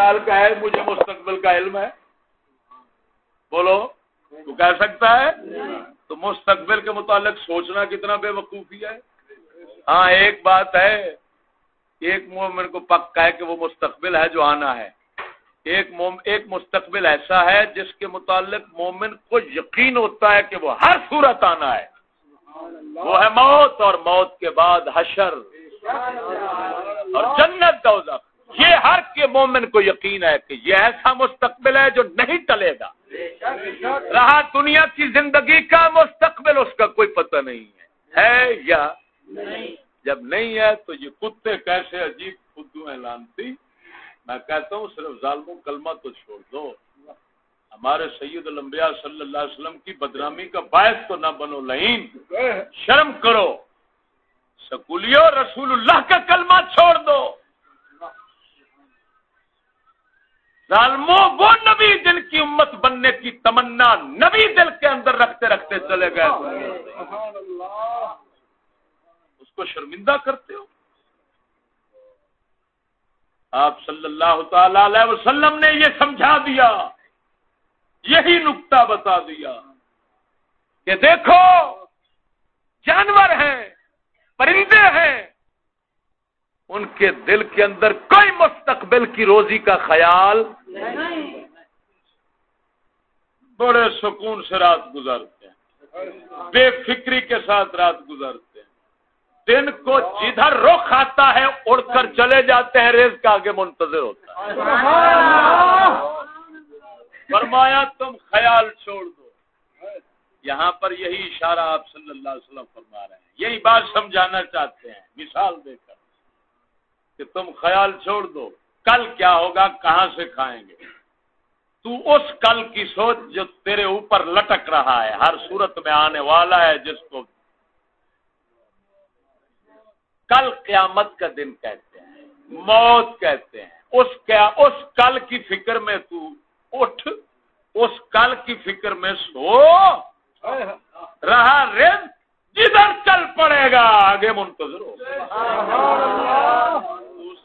حلال کا ہے، مجھے مستقبل کا علم ہے۔ بولو، تو کہہ سکتا ہے؟ تو مستقبل کے متعلق سوچنا کتنا بے وقوفی ہے۔ ہاں ایک بات ہے، ایک مومن کو پکا ہے کہ وہ مستقبل ہے جو آنا ہے۔ ایک موم، ایک مستقبل ایسا ہے جس کے متعلق مومن کو یقین ہوتا ہے کہ وہ ہر صورت آنا ہے۔ وہ ہے موت اور موت کے بعد حشر۔ اور جنت دوزخ یہ ہر کے مومن کو یقین ہے کہ یہ ایسا مستقبل ہے جو نہیں ٹلے گا۔ رہا دنیا کی زندگی کا مستقبل، اس کا کوئی پتہ نہیں ہے۔ ہے یا جب نہیں ہے تو یہ کتے کیسے عجیب خدو اعلان میں کہتا ہوں صرف ظالم کلمہ تو چھوڑ دو۔ ہمارے سید الانبیاء صلی اللہ علیہ وسلم کی بدنامی کا باعث تو نہ بنو لہین شرم کرو۔ سکولیو رسول اللہ کا کلمہ چھوڑ دو۔ ظالموں وہ نبی جن کی امت بننے کی تمنا نبی دل کے اندر رکھتے رکھتے چلے گئے۔ اس کو شرمندہ کرتے ہو۔ آپ صلی اللہ تعالی علیہ وسلم نے یہ سمجھا دیا، یہی نقطہ بتا دیا کہ دیکھو، جانور ہیں، پرندے ہیں، ان کے دل کے اندر کوئی مستقبل کی روزی کا خیال بڑے سکون سے رات گزارتے ہیں۔ بے فکری کے ساتھ رات گزارتے ہیں۔ دن کو جدھر رخ آتا ہے، اڑ کر چلے جاتے ہیں، ریز کا آگے منتظر ہوتا ہے۔ فرمایا، تم خیال چھوڑ دو۔ یہاں پر یہی اشارہ آپ صلی اللہ علیہ وسلم فرما رہے ہیں۔ یہی بات سمجھانا چاہتے ہیں۔ مثال دے کر کہ تم خیال چھوڑ دو۔ کل کیا ہوگا، کہاں سے کھائیں گے؟ تو اس کل کی سوچ جو تیرے اوپر لٹک رہا ہے، ہر صورت میں آنے والا ہے جس کو کل قیامت کا دن کہتے ہیں، موت کہتے ہیں۔ اس کیا، اس کل کی فکر میں تو اٹھ، اس کل کی فکر میں سو۔ رہا رز جدھر چل پڑے گا، آگے منتظر ہو۔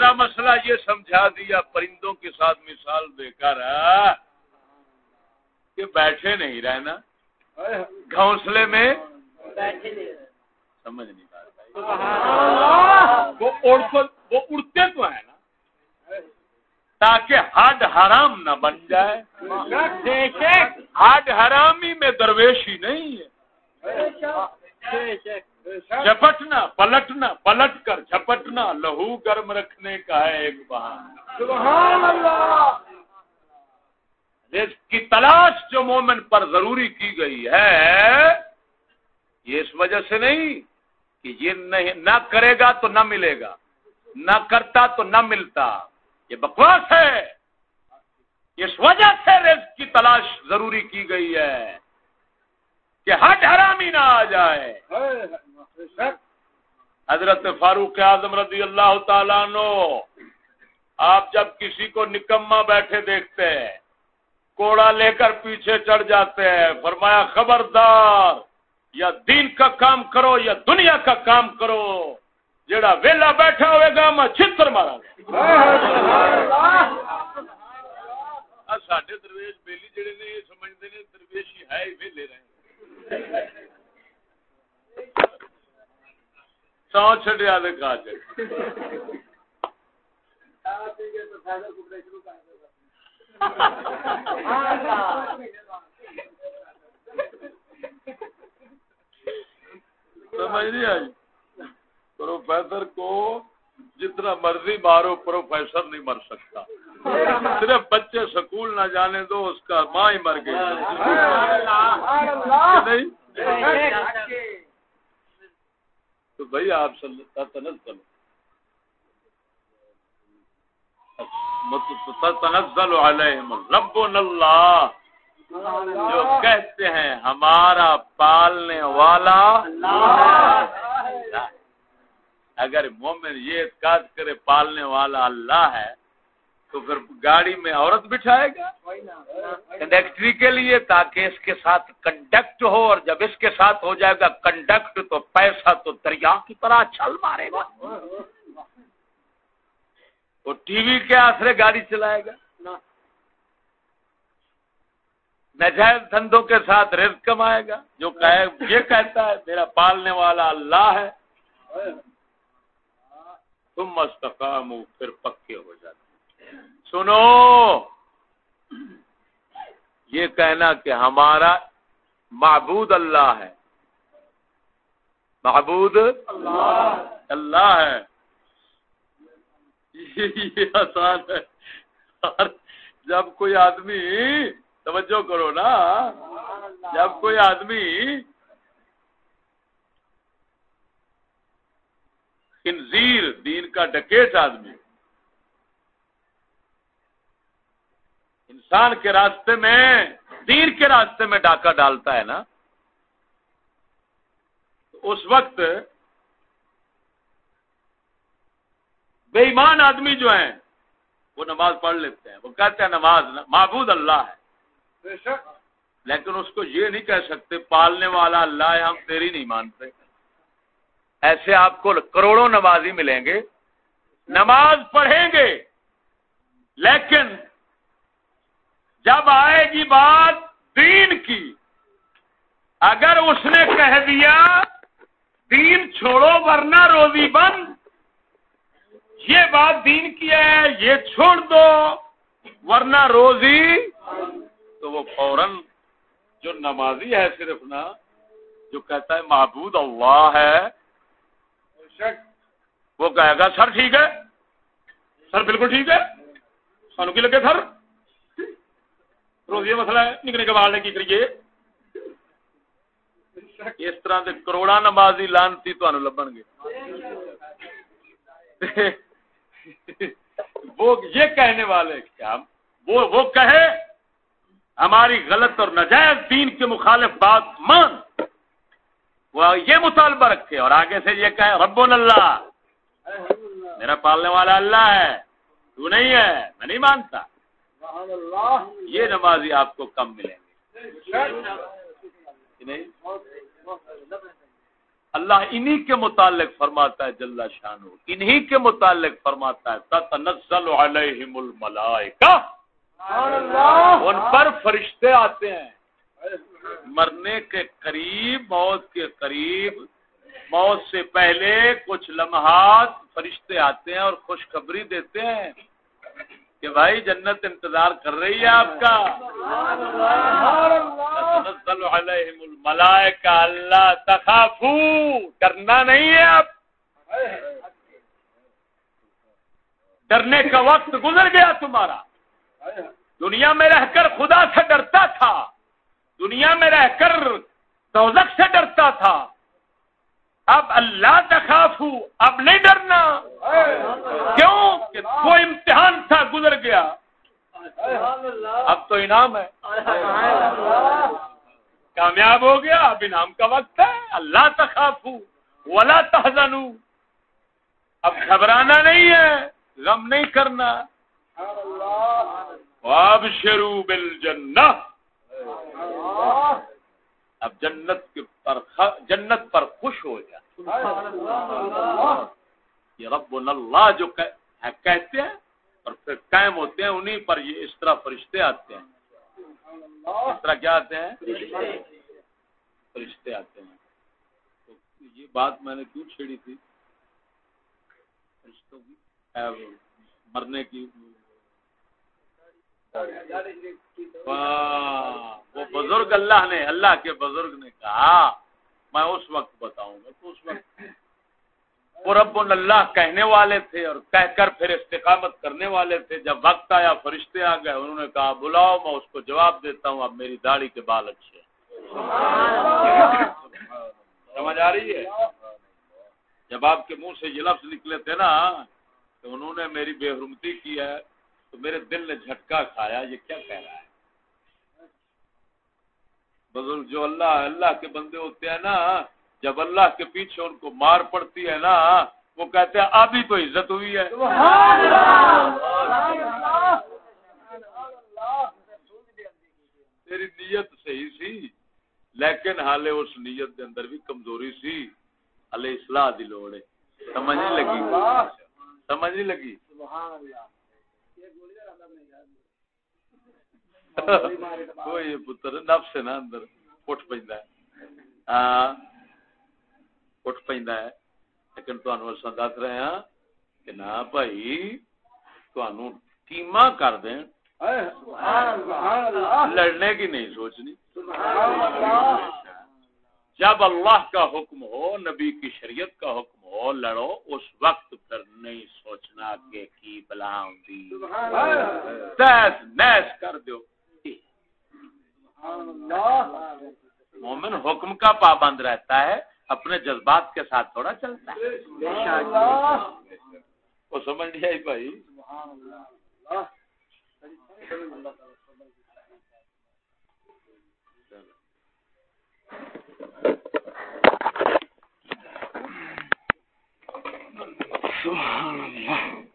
دوسرا مسئلہ یہ سمجھا دیا پرندوں کے ساتھ مثال دے کر، کہ بیٹھے نہیں رہنا۔ گھونسلے میں سمجھ نہیں وہ اڑتے تو ہے نا۔ تاکہ ہڈ حرام نہ بن جائے۔ ہڈ حرامی میں درویشی نہیں ہے۔ جھپٹنا پلٹنا پلٹ کر جھپٹنا لہو گرم رکھنے کا ہے ایک بہان۔ کی تلاش جو مومن پر ضروری کی گئی ہے یہ اس وجہ سے نہیں کہ یہ نہیں نہ کرے گا تو نہ ملے گا۔ نہ کرتا تو نہ ملتا۔ یہ بکواس ہے۔ اس وجہ سے رزق کی تلاش ضروری کی گئی ہے۔ کہ ہٹ حرامی نہ آ جائے۔ حضرت فاروق اعظم رضی اللہ تعالیٰ نو آپ جب کسی کو نکما بیٹھے دیکھتے ہیں، کوڑا لے کر پیچھے چڑھ جاتے ہیں، فرمایا خبردار، یا دین کا کام کرو یا دنیا کا کام کرو، جڑا ویلا بیٹھا ہوئے گا، میں چھتر مارا درویش بےلی جڑے نے، یہ سمجھتے ہیں ہے ویلے رہے۔ سو چڈیا کا سمجھ نہیں آئی۔ پروفیسر کو جتنا مرضی مارو، پروفیسر نہیں مر سکتا۔ صرف بچے سکول نہ جانے دو، اس کا ماں ہی مر گئی۔ نہیں؟ تو بھائی آپ تنزل۔ اچھا، تنزل علیہم رب اللہ۔ جو کہتے ہیں، ہمارا پالنے والا۔ اگر مومن یہ اعتقاد کرے پالنے والا اللہ ہے، تو پھر گاڑی میں عورت بٹھائے گا؟ کنڈکٹری کے لیے تاکہ اس کے ساتھ کنڈکٹ ہو اور جب اس کے ساتھ ہو جائے گا کنڈکٹ تو پیسہ تو دریا کی طرح چھل مارے گا۔ وہ ٹی وی کے آسرے گاڑی چلائے گا۔ نجائز دھندوں کے ساتھ رزق کمائے گا، جو کہے یہ کہتا ہے، میرا پالنے والا اللہ ہے۔ تم مستقام پھر پکے ہو جاتے سنو، یہ کہنا کہ ہمارا معبود اللہ ہے۔ معبود اللہ ہے۔ یہ آسان ہے۔ جب کوئی آدمی، توجہ کرو نا، جب کوئی آدمی خنزیر دین کا ڈکیٹ آدمی انسان کے راستے میں دین کے راستے میں ڈاکہ ڈالتا ہے نا اس وقت بے ایمان آدمی جو ہیں وہ نماز پڑھ لیتے ہیں وہ کہتے ہیں نماز معبود اللہ ہے لیکن اس کو یہ نہیں کہہ سکتے پالنے والا اللہ ہے ہم تیری نہیں مانتے۔ ایسے آپ کو کروڑوں نمازی ملیں گے۔ نماز پڑھیں گے، لیکن جب آئے گی بات دین کی، اگر اس نے کہہ دیا، دین چھوڑو ورنہ روزی بند۔ یہ بات دین کی ہے، یہ چھوڑ دو، ورنہ روزی تو وہ فوراً جو نمازی ہے صرف نا، جو کہتا ہے معبود اللہ ہے وہ کہے گا، سر ٹھیک ہے؟ سر بالکل ٹھیک ہے۔ سانو کی لگے سر؟ روزی مسئلہ ہے نکنے کے بعد کی کریے؟ اس طرح کے کروڑا نمازی لانتی تو لبن گے۔ وہ یہ کہنے والے کیا وہ وہ کہے، ہماری غلط اور نجائز دین کے مخالف بات مان۔ وہ یہ مطالبہ رکھے اور آگے سے یہ کہے رب اللہ. میرا پالنے والا اللہ ہے تو نہیں ہے میں نہیں مانتا۔ یہ نمازی آپ کو کم ملیں گے۔ اللہ انہی کے متعلق فرماتا ہے جل شان انہی کے متعلق فرماتا ہے تنزل علیہم الملائکہ۔ ان پر فرشتے آتے ہیں۔ مرنے کے قریب، موت کے قریب، موت سے پہلے کچھ لمحات فرشتے آتے ہیں اور خوشخبری دیتے ہیں کہ بھائی جنت انتظار کر رہی ہے آپ کا۔ الملائکہ اللہ تخافو۔ کرنا نہیں ہے آپ۔ ڈرنے کا وقت گزر گیا تمہارا۔ دنیا میں رہ کر خدا سے ڈرتا تھا۔ دنیا میں رہ کر توزک سے ڈرتا تھا۔ اب اللہ تخاف ہوں اب نہیں ڈرنا۔ کیوں؟ کہ وہ امتحان تھا، گزر گیا۔ اب تو انعام ہے۔ کامیاب ہو گیا، اب انعام کا وقت ہے۔ اللہ تخاف ہوں ولا تحزن اب گھبرانا نہیں ہے، غم نہیں کرنا۔ اب شروع بل اب جنت کے پر جنت پر خوش ہو جائے یہ رب اللہ جو کہتے ہیں اور پھر قائم ہوتے ہیں انہیں پر یہ اس طرح فرشتے آتے ہیں۔ اس طرح کیا آتے ہیں؟ فرشتے آتے ہیں۔ تو یہ بات میں نے کیوں چھیڑی تھی؟ فرشتوں کی مرنے کی وہ بزرگ اللہ نے اللہ کے بزرگ نے کہا میں اس وقت بتاؤں گا تو اس وقت وہ رب اللہ کہنے والے تھے اور کہہ کر پھر استقامت کرنے والے تھے۔ جب وقت آیا فرشتے آ گئے انہوں نے کہا بلاؤ میں اس کو جواب دیتا ہوں اب میری داڑھی کے بال اچھے سمجھ آ رہی ہے؟ جب آپ کے منہ سے یہ لفظ نکلے تھے نا تو انہوں نے میری بے حرمتی کی ہے۔ تو میرے دل نے جھٹکا کھایا یہ کیا کہہ رہا ہے؟ بزرگ جو اللہ اللہ کے بندے ہوتے ہیں نا جب اللہ کے پیچھے ان کو مار پڑتی ہے نا وہ کہتے ہیں ابھی تو عزت ہوئی ہے۔ تیری نیت صحیح سی لیکن حالے اس نیت کے اندر بھی کمزوری سی۔ ہلے اصلاح دی لوڑ ہے۔ سمجھ نہیں لگی؟ سمجھ نہیں لگی؟ کوئی پتر نفس ہے نا اندر اٹھ پہ ہاں اٹھ پہ لیکن تمہیں دس رہے ہیں کہ نہ بھائی تیما کر دیں۔ لڑنے کی نہیں سوچنی۔ جب اللہ کا حکم ہو، نبی کی شریعت کا حکم ہو، لڑو، اس وقت پر نہیں سوچنا کہ کی بلا تیس نیس کر دو مومن حکم کا پابند رہتا ہے، اپنے جذبات کے ساتھ تھوڑا چلتا ہے۔ وہ سمجھ لیا بھائی۔ Thank you. سبحان اللہ۔